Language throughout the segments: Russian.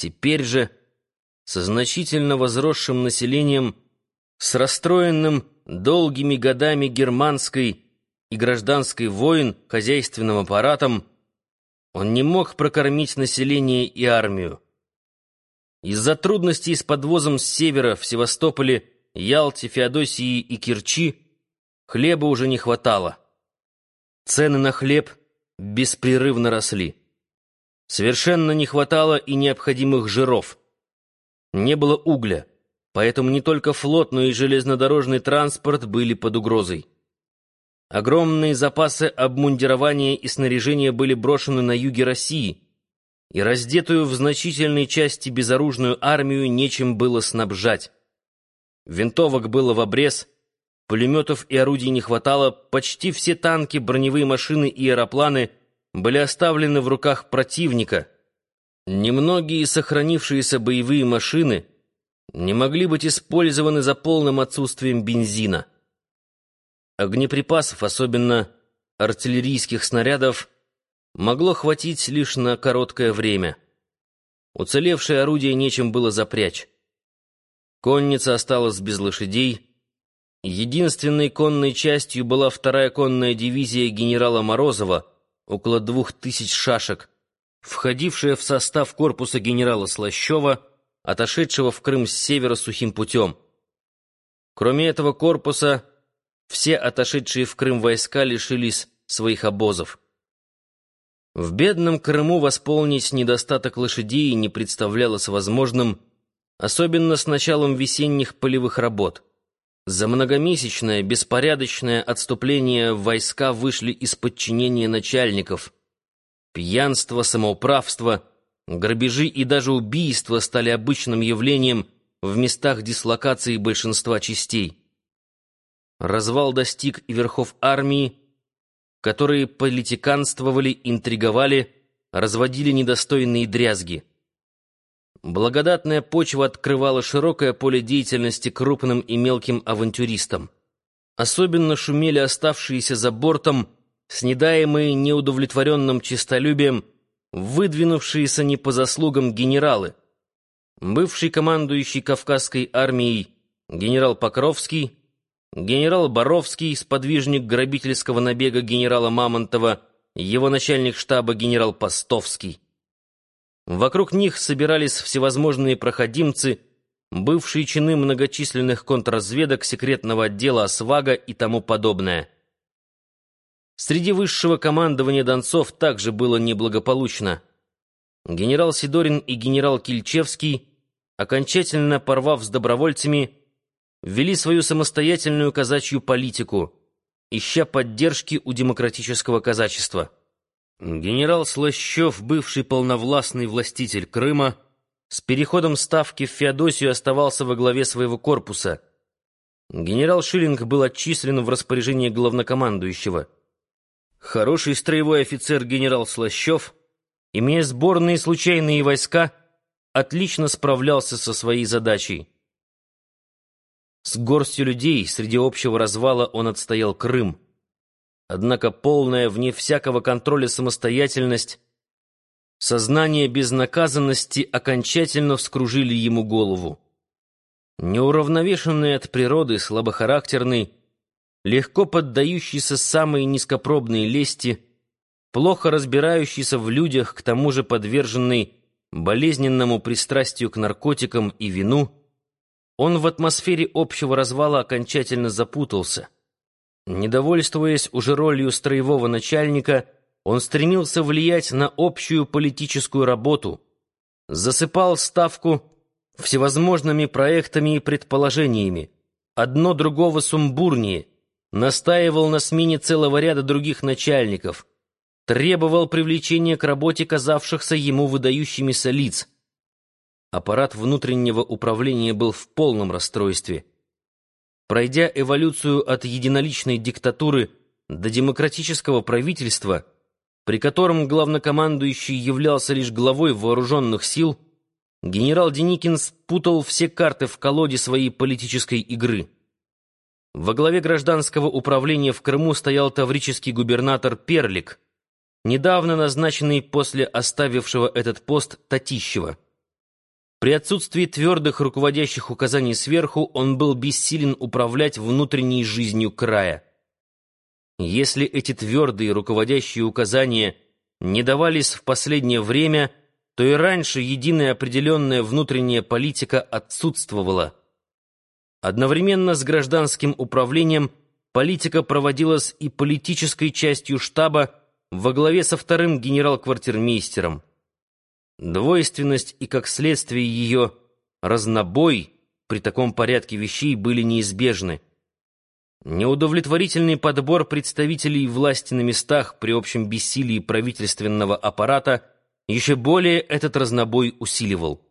Теперь же, со значительно возросшим населением, с расстроенным долгими годами германской и гражданской войн хозяйственным аппаратом, он не мог прокормить население и армию. Из-за трудностей с подвозом с севера в Севастополе, Ялте, Феодосии и Керчи хлеба уже не хватало. Цены на хлеб беспрерывно росли. Совершенно не хватало и необходимых жиров. Не было угля, поэтому не только флот, но и железнодорожный транспорт были под угрозой. Огромные запасы обмундирования и снаряжения были брошены на юге России, и раздетую в значительной части безоружную армию нечем было снабжать. Винтовок было в обрез, пулеметов и орудий не хватало, почти все танки, броневые машины и аэропланы были оставлены в руках противника. Немногие сохранившиеся боевые машины не могли быть использованы за полным отсутствием бензина. Огнеприпасов, особенно артиллерийских снарядов, могло хватить лишь на короткое время. Уцелевшее орудие нечем было запрячь. Конница осталась без лошадей. Единственной конной частью была вторая конная дивизия генерала Морозова, около двух тысяч шашек, входившая в состав корпуса генерала Слащева, отошедшего в Крым с севера сухим путем. Кроме этого корпуса, все отошедшие в Крым войска лишились своих обозов. В бедном Крыму восполнить недостаток лошадей не представлялось возможным, особенно с началом весенних полевых работ. За многомесячное беспорядочное отступление войска вышли из подчинения начальников. Пьянство, самоуправство, грабежи и даже убийства стали обычным явлением в местах дислокации большинства частей. Развал достиг и верхов армии, которые политиканствовали, интриговали, разводили недостойные дрязги. Благодатная почва открывала широкое поле деятельности крупным и мелким авантюристам. Особенно шумели оставшиеся за бортом, снедаемые неудовлетворенным честолюбием, выдвинувшиеся не по заслугам генералы. Бывший командующий Кавказской армией генерал Покровский, генерал Боровский, сподвижник грабительского набега генерала Мамонтова, его начальник штаба генерал Постовский. Вокруг них собирались всевозможные проходимцы, бывшие чины многочисленных контрразведок, секретного отдела ОСВАГа и тому подобное. Среди высшего командования Донцов также было неблагополучно. Генерал Сидорин и генерал Кильчевский, окончательно порвав с добровольцами, вели свою самостоятельную казачью политику, ища поддержки у демократического казачества. Генерал Слащев, бывший полновластный властитель Крыма, с переходом ставки в Феодосию оставался во главе своего корпуса. Генерал Шиллинг был отчислен в распоряжение главнокомандующего. Хороший строевой офицер генерал Слащев, имея сборные случайные войска, отлично справлялся со своей задачей. С горстью людей среди общего развала он отстоял Крым. Однако полная, вне всякого контроля самостоятельность, сознание безнаказанности окончательно вскружили ему голову. Неуравновешенный от природы, слабохарактерный, легко поддающийся самой низкопробной лести, плохо разбирающийся в людях, к тому же подверженный болезненному пристрастию к наркотикам и вину — он в атмосфере общего развала окончательно запутался. Недовольствуясь уже ролью строевого начальника, он стремился влиять на общую политическую работу, засыпал ставку всевозможными проектами и предположениями, одно другого сумбурнее, настаивал на смене целого ряда других начальников, требовал привлечения к работе казавшихся ему выдающимися лиц — Аппарат внутреннего управления был в полном расстройстве. Пройдя эволюцию от единоличной диктатуры до демократического правительства, при котором главнокомандующий являлся лишь главой вооруженных сил, генерал Деникин спутал все карты в колоде своей политической игры. Во главе гражданского управления в Крыму стоял таврический губернатор Перлик, недавно назначенный после оставившего этот пост Татищева. При отсутствии твердых руководящих указаний сверху он был бессилен управлять внутренней жизнью края. Если эти твердые руководящие указания не давались в последнее время, то и раньше единая определенная внутренняя политика отсутствовала. Одновременно с гражданским управлением политика проводилась и политической частью штаба во главе со вторым генерал-квартирмейстером. Двойственность и, как следствие ее, разнобой при таком порядке вещей были неизбежны. Неудовлетворительный подбор представителей власти на местах при общем бессилии правительственного аппарата еще более этот разнобой усиливал.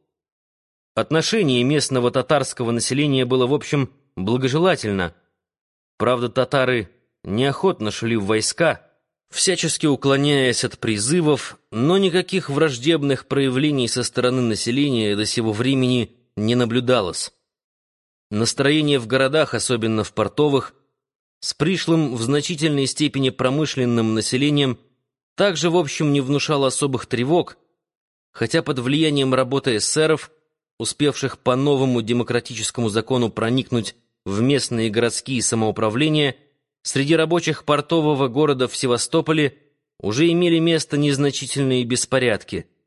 Отношение местного татарского населения было, в общем, благожелательно. Правда, татары неохотно шли в войска, всячески уклоняясь от призывов, но никаких враждебных проявлений со стороны населения до сего времени не наблюдалось. Настроение в городах, особенно в портовых, с пришлым в значительной степени промышленным населением, также в общем не внушало особых тревог, хотя под влиянием работы эсеров, успевших по новому демократическому закону проникнуть в местные городские самоуправления, среди рабочих портового города в Севастополе уже имели место незначительные беспорядки –